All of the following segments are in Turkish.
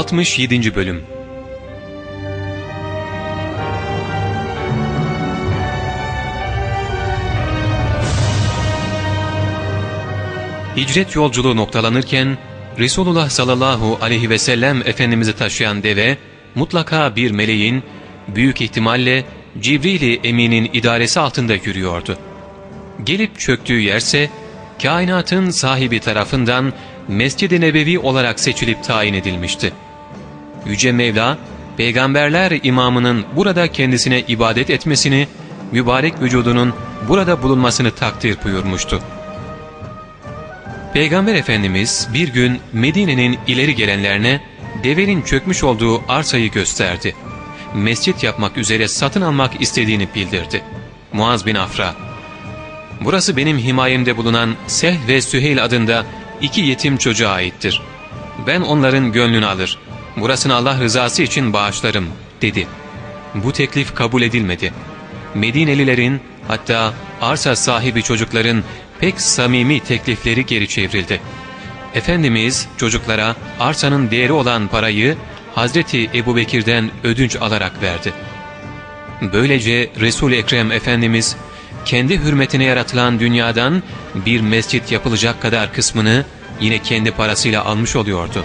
67. Bölüm Hicret yolculuğu noktalanırken Resulullah sallallahu aleyhi ve sellem Efendimiz'i taşıyan deve mutlaka bir meleğin büyük ihtimalle Cibril-i Emin'in idaresi altında yürüyordu. Gelip çöktüğü yerse kainatın sahibi tarafından Mescid-i Nebevi olarak seçilip tayin edilmişti. Yüce Mevla, peygamberler imamının burada kendisine ibadet etmesini, mübarek vücudunun burada bulunmasını takdir buyurmuştu. Peygamber Efendimiz bir gün Medine'nin ileri gelenlerine devenin çökmüş olduğu arsayı gösterdi. Mescit yapmak üzere satın almak istediğini bildirdi. Muaz bin Afra, ''Burası benim himayemde bulunan Seh ve Süheyl adında iki yetim çocuğa aittir. Ben onların gönlünü alır, burasını Allah rızası için bağışlarım.'' dedi. Bu teklif kabul edilmedi. Medinelilerin hatta arsa sahibi çocukların pek samimi teklifleri geri çevrildi. Efendimiz çocuklara arsanın değeri olan parayı Hazreti Ebu Bekir'den ödünç alarak verdi. Böylece Resul-i Ekrem Efendimiz kendi hürmetine yaratılan dünyadan bir mescit yapılacak kadar kısmını yine kendi parasıyla almış oluyordu.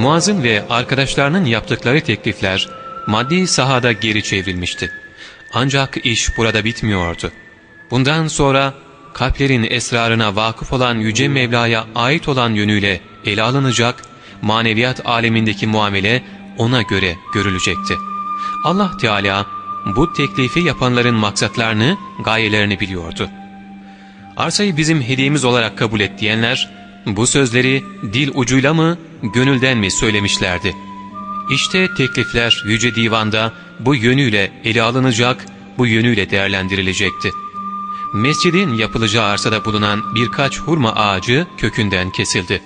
Muaz'ın ve arkadaşlarının yaptıkları teklifler maddi sahada geri çevrilmişti. Ancak iş burada bitmiyordu. Bundan sonra kalplerin esrarına vakıf olan Yüce Mevla'ya ait olan yönüyle ele alınacak, maneviyat alemindeki muamele ona göre görülecekti. Allah Teala bu teklifi yapanların maksatlarını, gayelerini biliyordu. Arsayı bizim hediyemiz olarak kabul et diyenler, bu sözleri dil ucuyla mı, gönülden mi söylemişlerdi? İşte teklifler Yüce Divan'da bu yönüyle ele alınacak, bu yönüyle değerlendirilecekti. Mescidin yapılacağı arsada bulunan birkaç hurma ağacı kökünden kesildi.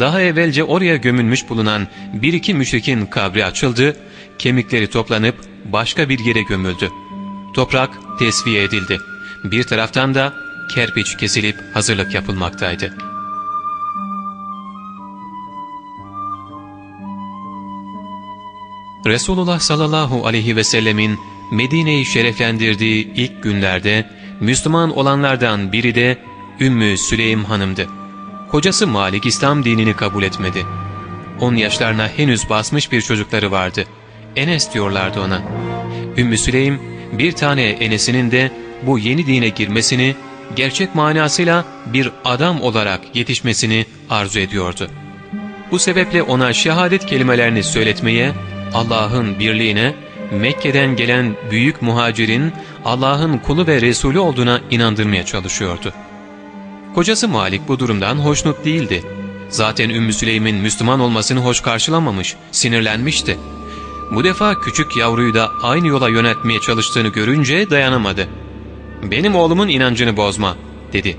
Daha evvelce oraya gömülmüş bulunan bir iki müşrikin kabri açıldı, kemikleri toplanıp başka bir yere gömüldü. Toprak tesviye edildi. Bir taraftan da kerpiç kesilip hazırlık yapılmaktaydı. Resulullah sallallahu aleyhi ve sellemin Medine'yi şereflendirdiği ilk günlerde Müslüman olanlardan biri de Ümmü Süleym hanımdı. Kocası Malik İslam dinini kabul etmedi. 10 yaşlarına henüz basmış bir çocukları vardı. Enes diyorlardı ona. Ümmü Süleym bir tane Enes'inin de bu yeni dine girmesini, gerçek manasıyla bir adam olarak yetişmesini arzu ediyordu. Bu sebeple ona şehadet kelimelerini söyletmeye, Allah'ın birliğine, Mekke'den gelen büyük muhacirin Allah'ın kulu ve Resulü olduğuna inandırmaya çalışıyordu. Kocası Malik bu durumdan hoşnut değildi. Zaten Ümmü Süleym'in Müslüman olmasını hoş karşılamamış, sinirlenmişti. Bu defa küçük yavruyu da aynı yola yönetmeye çalıştığını görünce dayanamadı. ''Benim oğlumun inancını bozma.'' dedi.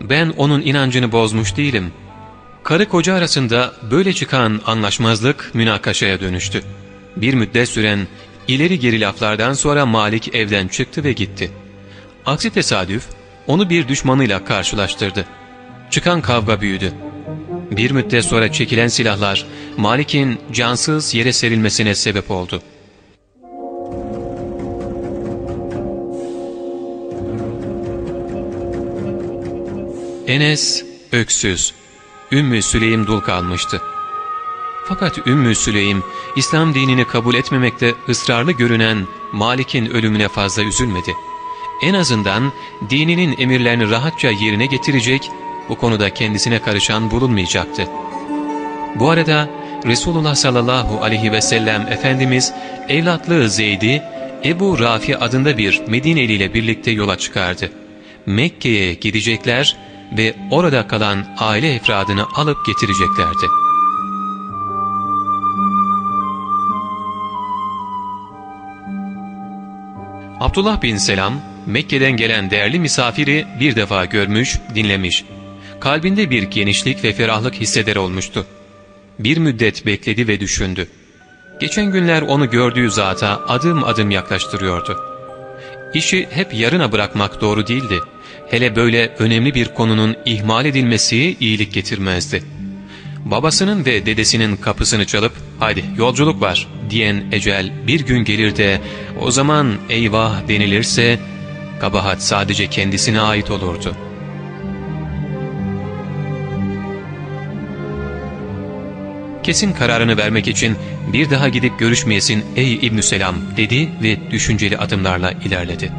''Ben onun inancını bozmuş değilim. Karı koca arasında böyle çıkan anlaşmazlık münakaşaya dönüştü. Bir müddet süren ileri geri laflardan sonra Malik evden çıktı ve gitti. Aksi tesadüf onu bir düşmanıyla karşılaştırdı. Çıkan kavga büyüdü. Bir müddet sonra çekilen silahlar Malik'in cansız yere serilmesine sebep oldu. Enes öksüz, Ümmü Süleym dul kalmıştı. Fakat Ümmü Süleym, İslam dinini kabul etmemekte ısrarlı görünen Malik'in ölümüne fazla üzülmedi. En azından dininin emirlerini rahatça yerine getirecek, bu konuda kendisine karışan bulunmayacaktı. Bu arada Resulullah sallallahu aleyhi ve sellem Efendimiz evlatlığı Zeyd'i Ebu Rafi adında bir Medineli ile birlikte yola çıkardı. Mekke'ye gidecekler ve orada kalan aile efradını alıp getireceklerdi. Abdullah bin Selam, Mekke'den gelen değerli misafiri bir defa görmüş, dinlemiş. Kalbinde bir genişlik ve ferahlık hisseder olmuştu. Bir müddet bekledi ve düşündü. Geçen günler onu gördüğü zata adım adım yaklaştırıyordu. İşi hep yarına bırakmak doğru değildi. Hele böyle önemli bir konunun ihmal edilmesi iyilik getirmezdi. Babasının ve dedesinin kapısını çalıp haydi yolculuk var diyen ecel bir gün gelir de o zaman eyvah denilirse kabahat sadece kendisine ait olurdu. Kesin kararını vermek için bir daha gidip görüşmeyesin ey ibn Selam dedi ve düşünceli adımlarla ilerledi.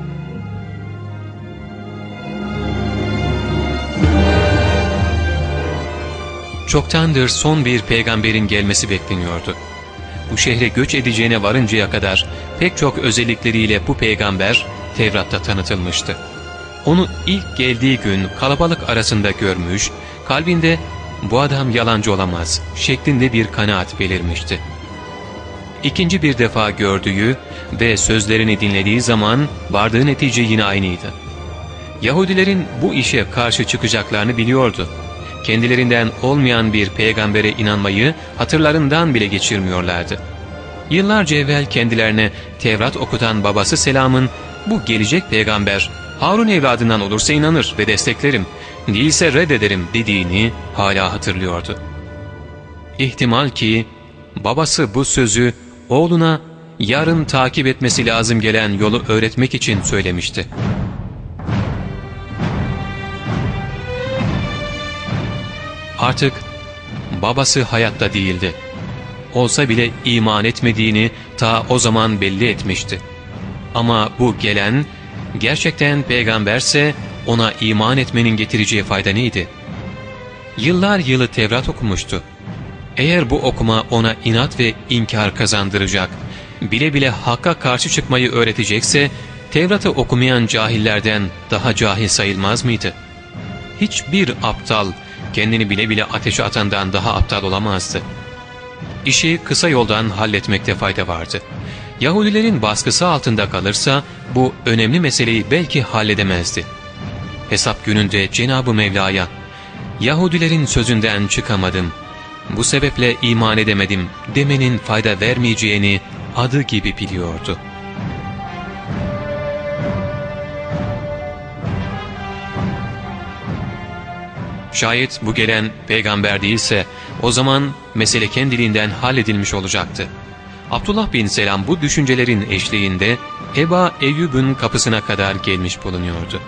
Çoktandır son bir peygamberin gelmesi bekleniyordu. Bu şehre göç edeceğine varıncaya kadar pek çok özellikleriyle bu peygamber Tevrat'ta tanıtılmıştı. Onu ilk geldiği gün kalabalık arasında görmüş, kalbinde bu adam yalancı olamaz şeklinde bir kanaat belirmişti. İkinci bir defa gördüğü ve sözlerini dinlediği zaman vardığı netice yine aynıydı. Yahudilerin bu işe karşı çıkacaklarını biliyordu. Kendilerinden olmayan bir peygambere inanmayı hatırlarından bile geçirmiyorlardı. Yıllarca evvel kendilerine Tevrat okutan babası Selam'ın bu gelecek peygamber Harun evladından olursa inanır ve desteklerim, değilse reddederim dediğini hala hatırlıyordu. İhtimal ki babası bu sözü oğluna yarın takip etmesi lazım gelen yolu öğretmek için söylemişti. Artık babası hayatta değildi. Olsa bile iman etmediğini ta o zaman belli etmişti. Ama bu gelen gerçekten peygamberse ona iman etmenin getireceği fayda neydi? Yıllar yılı Tevrat okumuştu. Eğer bu okuma ona inat ve inkar kazandıracak, bile bile Hakk'a karşı çıkmayı öğretecekse, Tevrat'ı okumayan cahillerden daha cahil sayılmaz mıydı? Hiçbir aptal, kendini bile bile ateşe atandan daha aptal olamazdı. İşi kısa yoldan halletmekte fayda vardı. Yahudilerin baskısı altında kalırsa bu önemli meseleyi belki halledemezdi. Hesap gününde Cenab-ı Mevla'ya Yahudilerin sözünden çıkamadım, bu sebeple iman edemedim demenin fayda vermeyeceğini adı gibi biliyordu. Şayet bu gelen peygamber değilse o zaman mesele kendiliğinden halledilmiş olacaktı. Abdullah bin Selam bu düşüncelerin eşliğinde Eba Eyyub'un kapısına kadar gelmiş bulunuyordu.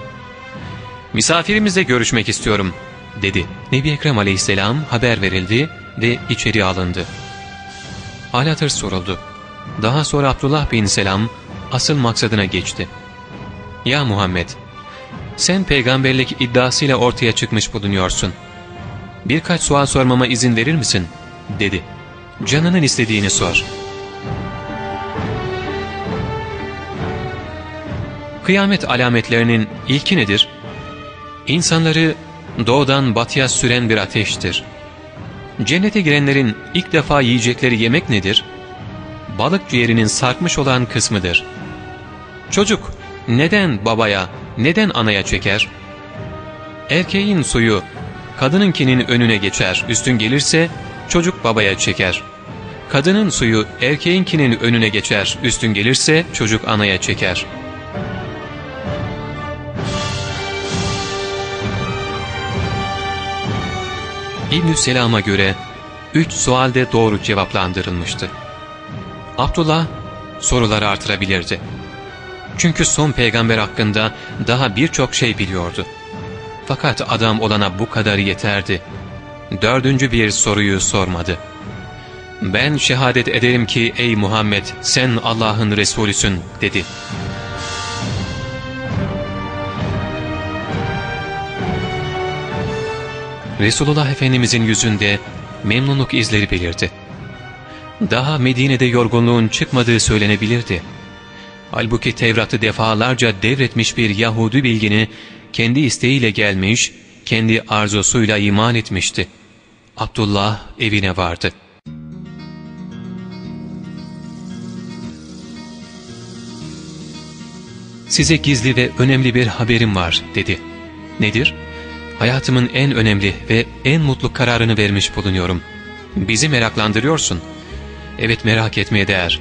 ''Misafirimizle görüşmek istiyorum.'' dedi. Nebi Ekrem aleyhisselam haber verildi ve içeri alındı. Halatır soruldu. Daha sonra Abdullah bin Selam asıl maksadına geçti. ''Ya Muhammed, sen peygamberlik iddiasıyla ortaya çıkmış bulunuyorsun. Birkaç sual sormama izin verir misin?'' dedi. ''Canının istediğini sor.'' Kıyamet alametlerinin ilki nedir? İnsanları doğudan batıya süren bir ateştir. Cennete girenlerin ilk defa yiyecekleri yemek nedir? Balık ciğerinin sarkmış olan kısmıdır. Çocuk neden babaya, neden anaya çeker? Erkeğin suyu kadınınkinin önüne geçer, üstün gelirse çocuk babaya çeker. Kadının suyu erkeğinkinin önüne geçer, üstün gelirse çocuk anaya çeker.'' İbn Selam'a göre üç sualde doğru cevaplandırılmıştı. Abdullah soruları artırabilirdi. Çünkü son peygamber hakkında daha birçok şey biliyordu. Fakat adam olana bu kadar yeterdi. Dördüncü bir soruyu sormadı. ''Ben şehadet ederim ki ey Muhammed sen Allah'ın Resulüsün.'' dedi. Resulullah Efendimizin yüzünde memnunluk izleri belirdi. Daha Medine'de yorgunluğun çıkmadığı söylenebilirdi. Halbuki Tevrat'ı defalarca devretmiş bir Yahudi bilgini kendi isteğiyle gelmiş, kendi arzusuyla iman etmişti. Abdullah evine vardı. ''Size gizli ve önemli bir haberim var.'' dedi. ''Nedir?'' Hayatımın en önemli ve en mutlu kararını vermiş bulunuyorum. Bizi meraklandırıyorsun. Evet merak etmeye değer.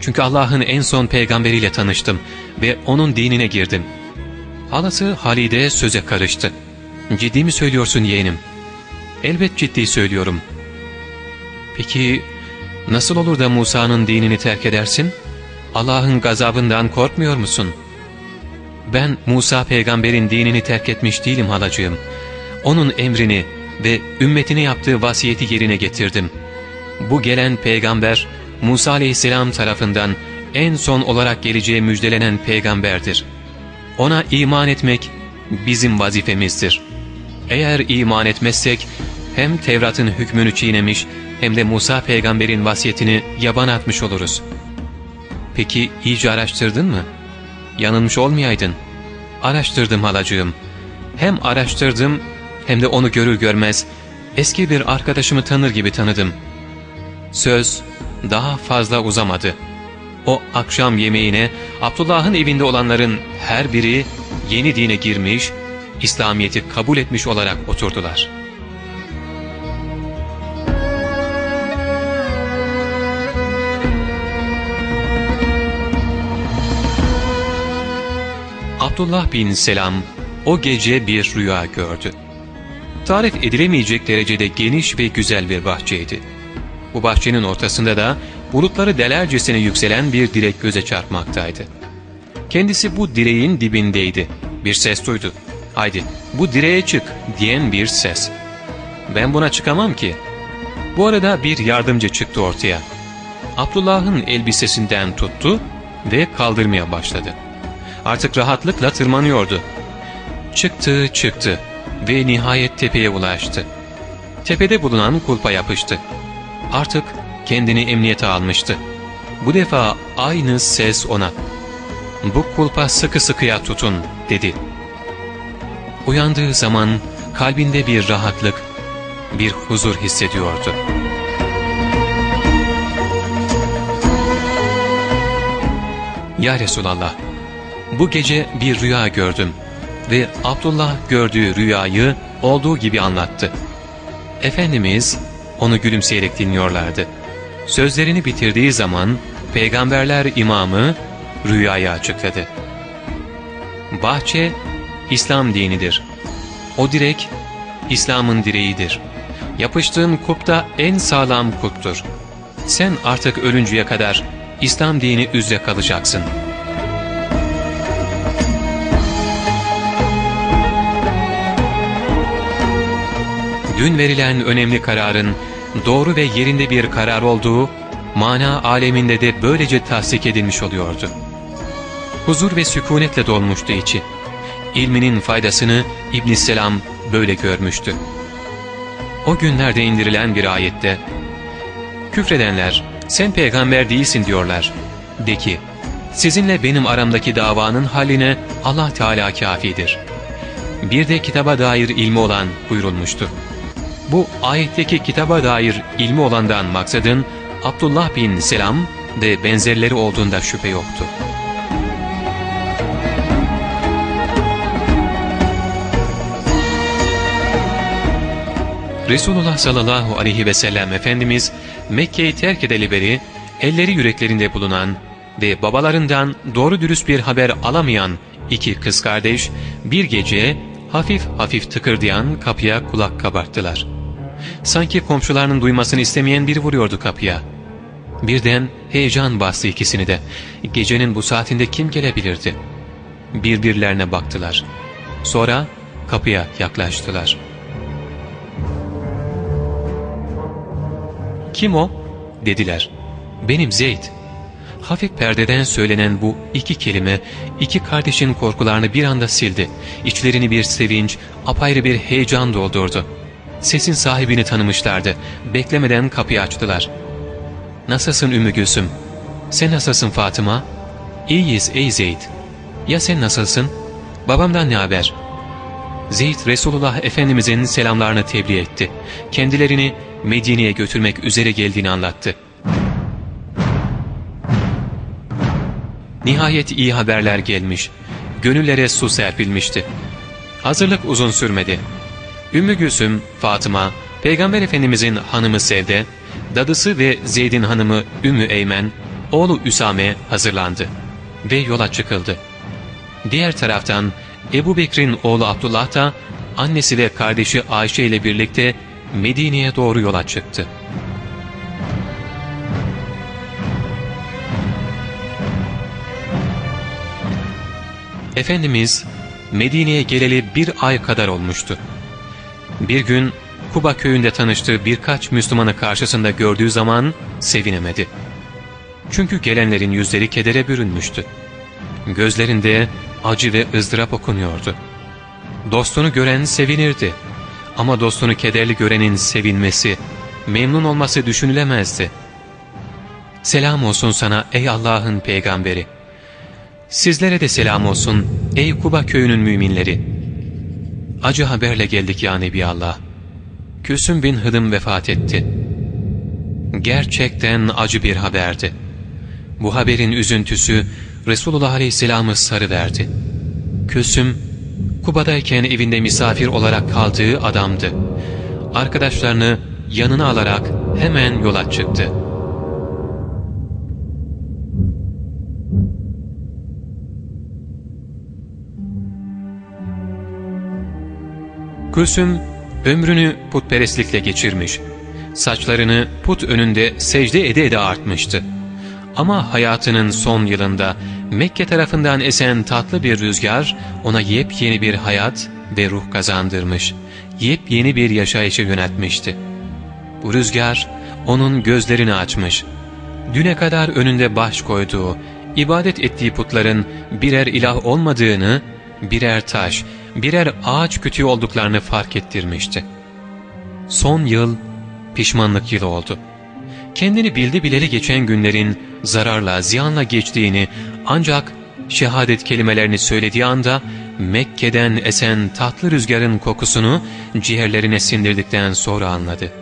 Çünkü Allah'ın en son peygamberiyle tanıştım ve onun dinine girdim. Halası Halide söze karıştı. Ciddi mi söylüyorsun yeğenim? Elbet ciddi söylüyorum. Peki nasıl olur da Musa'nın dinini terk edersin? Allah'ın gazabından korkmuyor musun? Ben Musa peygamberin dinini terk etmiş değilim halacığım. Onun emrini ve ümmetine yaptığı vasiyeti yerine getirdim. Bu gelen peygamber Musa aleyhisselam tarafından en son olarak geleceğe müjdelenen peygamberdir. Ona iman etmek bizim vazifemizdir. Eğer iman etmezsek hem Tevrat'ın hükmünü çiğnemiş hem de Musa peygamberin vasiyetini yaban atmış oluruz. Peki iyice araştırdın mı? Yanılmış olmayaydın. Araştırdım halacığım. Hem araştırdım hem de onu görür görmez eski bir arkadaşımı tanır gibi tanıdım. Söz daha fazla uzamadı. O akşam yemeğine Abdullah'ın evinde olanların her biri yeni dine girmiş, İslamiyet'i kabul etmiş olarak oturdular. Abdullah bin Selam o gece bir rüya gördü. Tarif edilemeyecek derecede geniş ve güzel bir bahçeydi. Bu bahçenin ortasında da bulutları delercesine yükselen bir direk göze çarpmaktaydı. Kendisi bu direğin dibindeydi. Bir ses duydu. Haydi bu direğe çık diyen bir ses. Ben buna çıkamam ki. Bu arada bir yardımcı çıktı ortaya. Abdullah'ın elbisesinden tuttu ve kaldırmaya başladı. Artık rahatlıkla tırmanıyordu. Çıktı çıktı ve nihayet tepeye ulaştı. Tepede bulunan kulpa yapıştı. Artık kendini emniyete almıştı. Bu defa aynı ses ona. ''Bu kulpa sıkı sıkıya tutun.'' dedi. Uyandığı zaman kalbinde bir rahatlık, bir huzur hissediyordu. ''Ya Resulallah, bu gece bir rüya gördüm.'' ve Abdullah gördüğü rüyayı olduğu gibi anlattı. Efendimiz onu gülümseyerek dinliyorlardı. Sözlerini bitirdiği zaman peygamberler imamı rüyayı açıkladı. Bahçe İslam dinidir. O direk İslam'ın direğidir. Yapıştığın kupta en sağlam kuptur. Sen artık ölünceye kadar İslam dini üzere kalacaksın. Dün verilen önemli kararın doğru ve yerinde bir karar olduğu mana aleminde de böylece tasdik edilmiş oluyordu. Huzur ve sükunetle dolmuştu içi. İlminin faydasını ibn Selam böyle görmüştü. O günlerde indirilen bir ayette, Küfredenler, sen peygamber değilsin diyorlar. De ki, sizinle benim aramdaki davanın haline Allah Teala kafidir. Bir de kitaba dair ilmi olan buyurulmuştu. Bu ayetteki kitaba dair ilmi olandan maksadın Abdullah bin Selam ve benzerleri olduğunda şüphe yoktu. Resulullah sallallahu aleyhi ve sellem Efendimiz Mekke'yi terk edeli beri elleri yüreklerinde bulunan ve babalarından doğru dürüst bir haber alamayan iki kız kardeş bir gece hafif hafif tıkırdayan kapıya kulak kabarttılar. Sanki komşularının duymasını istemeyen biri vuruyordu kapıya. Birden heyecan bastı ikisini de. Gecenin bu saatinde kim gelebilirdi? Birbirlerine baktılar. Sonra kapıya yaklaştılar. ''Kim o?'' dediler. ''Benim Zeyd.'' Hafif perdeden söylenen bu iki kelime iki kardeşin korkularını bir anda sildi. İçlerini bir sevinç, apayrı bir heyecan doldurdu. Sesin sahibini tanımışlardı. Beklemeden kapıyı açtılar. ''Nasılsın Ümmü Gülsüm? Sen nasılsın Fatıma?'' ''İyiyiz ey Zeyd.'' ''Ya sen nasılsın? Babamdan ne haber?'' Zeyd Resulullah Efendimizin selamlarını tebliğ etti. Kendilerini Medine'ye götürmek üzere geldiğini anlattı. Nihayet iyi haberler gelmiş. Gönüllere su serpilmişti. Hazırlık uzun sürmedi. Ümmü Gülsüm, Fatıma, Peygamber Efendimizin hanımı Sevde, dadısı ve Zeyd'in hanımı Ümmü Eymen, oğlu Üsame hazırlandı ve yola çıkıldı. Diğer taraftan Ebu Bekir'in oğlu Abdullah da annesi ve kardeşi Ayşe ile birlikte Medine'ye doğru yola çıktı. Efendimiz Medine'ye geleli bir ay kadar olmuştu. Bir gün Kuba köyünde tanıştığı birkaç Müslümanı karşısında gördüğü zaman sevinemedi. Çünkü gelenlerin yüzleri kedere bürünmüştü. Gözlerinde acı ve ızdırap okunuyordu. Dostunu gören sevinirdi. Ama dostunu kederli görenin sevinmesi, memnun olması düşünülemezdi. Selam olsun sana ey Allah'ın peygamberi. Sizlere de selam olsun ey Kuba köyünün müminleri. Acı haberle geldik ya Nebi Allah. Külsüm bin Hıdım vefat etti. Gerçekten acı bir haberdi. Bu haberin üzüntüsü Resulullah Aleyhisselam'ı sarıverdi. Külsüm, Kuba'dayken evinde misafir olarak kaldığı adamdı. Arkadaşlarını yanına alarak hemen yola çıktı. Külsüm ömrünü putperestlikle geçirmiş. Saçlarını put önünde secde ede ede artmıştı. Ama hayatının son yılında Mekke tarafından esen tatlı bir rüzgar ona yepyeni bir hayat ve ruh kazandırmış, yepyeni bir yaşayışa yönetmişti. Bu rüzgar onun gözlerini açmış. Düne kadar önünde baş koyduğu, ibadet ettiği putların birer ilah olmadığını, birer taş, birer ağaç kütüğü olduklarını fark ettirmişti. Son yıl pişmanlık yılı oldu. Kendini bildi bileli geçen günlerin zararla, ziyanla geçtiğini ancak şehadet kelimelerini söylediği anda Mekke'den esen tatlı rüzgarın kokusunu ciğerlerine sindirdikten sonra anladı.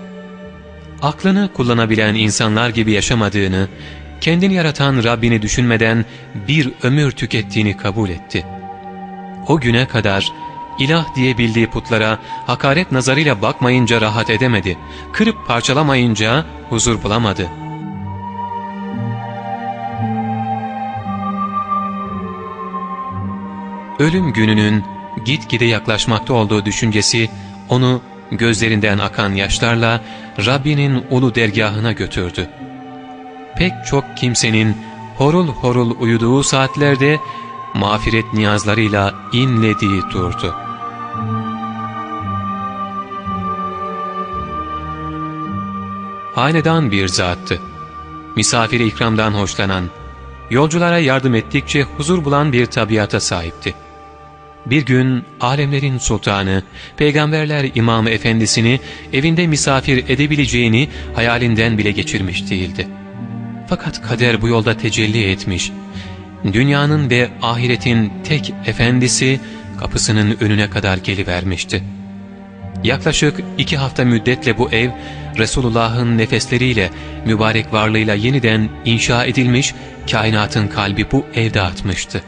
Aklını kullanabilen insanlar gibi yaşamadığını, kendini yaratan Rabbini düşünmeden bir ömür tükettiğini kabul etti. O güne kadar ilah diye bildiği putlara hakaret nazarıyla bakmayınca rahat edemedi, kırıp parçalamayınca huzur bulamadı. Ölüm gününün gitgide yaklaşmakta olduğu düşüncesi onu gözlerinden akan yaşlarla Rabbinin ulu dergahına götürdü. Pek çok kimsenin horul horul uyuduğu saatlerde mağfiret niyazlarıyla inlediği durdu. Hanedan bir zattı. Misafiri ikramdan hoşlanan, yolculara yardım ettikçe huzur bulan bir tabiata sahipti. Bir gün alemlerin sultanı, peygamberler imamı efendisini evinde misafir edebileceğini hayalinden bile geçirmiş değildi. Fakat kader bu yolda tecelli etmiş. Dünyanın ve ahiretin tek efendisi kapısının önüne kadar gelivermişti. Yaklaşık iki hafta müddetle bu ev Resulullah'ın nefesleriyle, mübarek varlığıyla yeniden inşa edilmiş, kainatın kalbi bu evde atmıştı.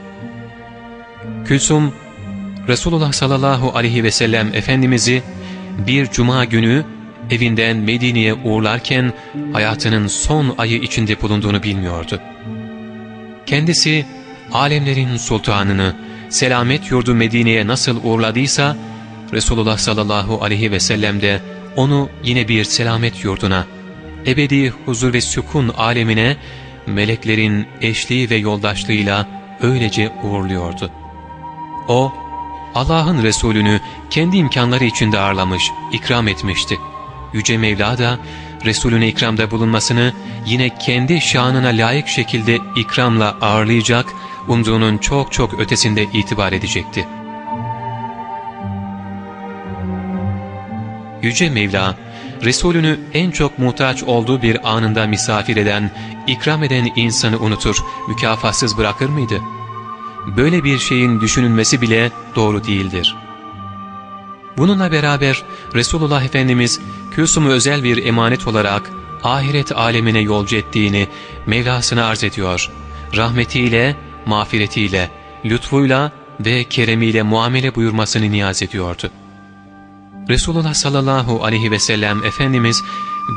Külsum, Resulullah sallallahu aleyhi ve sellem Efendimiz'i bir cuma günü evinden Medine'ye uğurlarken hayatının son ayı içinde bulunduğunu bilmiyordu. Kendisi alemlerin sultanını selamet yurdu Medine'ye nasıl uğurladıysa Resulullah sallallahu aleyhi ve sellem de onu yine bir selamet yurduna, ebedi huzur ve sükun alemine meleklerin eşliği ve yoldaşlığıyla öylece uğurluyordu. O, Allah'ın Resulünü kendi imkanları içinde ağırlamış, ikram etmişti. Yüce Mevla da Resulüne ikramda bulunmasını yine kendi şanına layık şekilde ikramla ağırlayacak, umduğunun çok çok ötesinde itibar edecekti. Yüce Mevla, Resulünü en çok muhtaç olduğu bir anında misafir eden, ikram eden insanı unutur, mükafatsız bırakır mıydı? Böyle bir şeyin düşünülmesi bile doğru değildir. Bununla beraber Resulullah Efendimiz Külsum'u özel bir emanet olarak ahiret alemine yolcu ettiğini Mevlasına arz ediyor. Rahmetiyle, mağfiretiyle, lütfuyla ve keremiyle muamele buyurmasını niyaz ediyordu. Resulullah sallallahu aleyhi ve sellem Efendimiz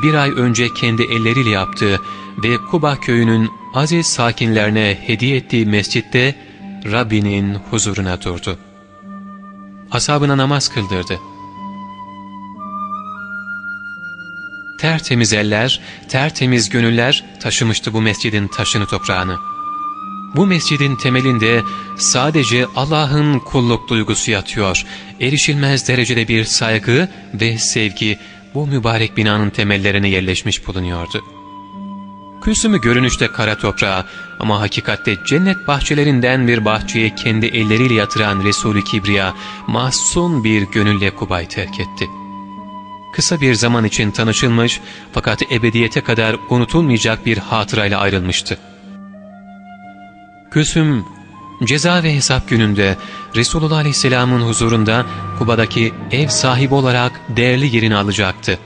bir ay önce kendi elleriyle yaptığı ve Kuba köyünün aziz sakinlerine hediye ettiği mescitte Rabbinin huzuruna durdu. Asabına namaz kıldırdı. Tertemiz eller, tertemiz gönüller taşımıştı bu mescidin taşını toprağını. Bu mescidin temelinde sadece Allah'ın kulluk duygusu yatıyor. Erişilmez derecede bir saygı ve sevgi bu mübarek binanın temellerine yerleşmiş bulunuyordu. Küsümü görünüşte kara toprağa ama hakikatte cennet bahçelerinden bir bahçeye kendi elleriyle yatıran Resulü Kibriya mahzun bir gönülle Kuba'yı terk etti. Kısa bir zaman için tanışılmış fakat ebediyete kadar unutulmayacak bir hatırayla ayrılmıştı. Küsüm ceza ve hesap gününde Resulullah Aleyhisselam'ın huzurunda Kuba'daki ev sahibi olarak değerli yerini alacaktı.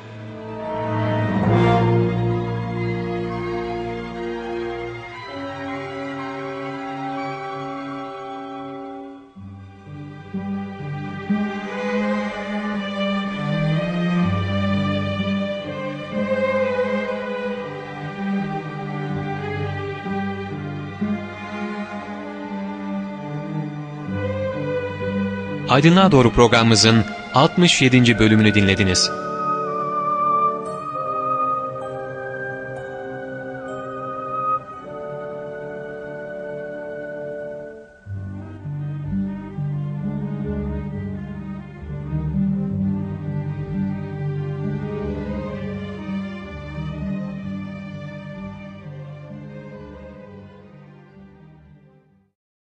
Aydınlığa Doğru programımızın 67. bölümünü dinlediniz.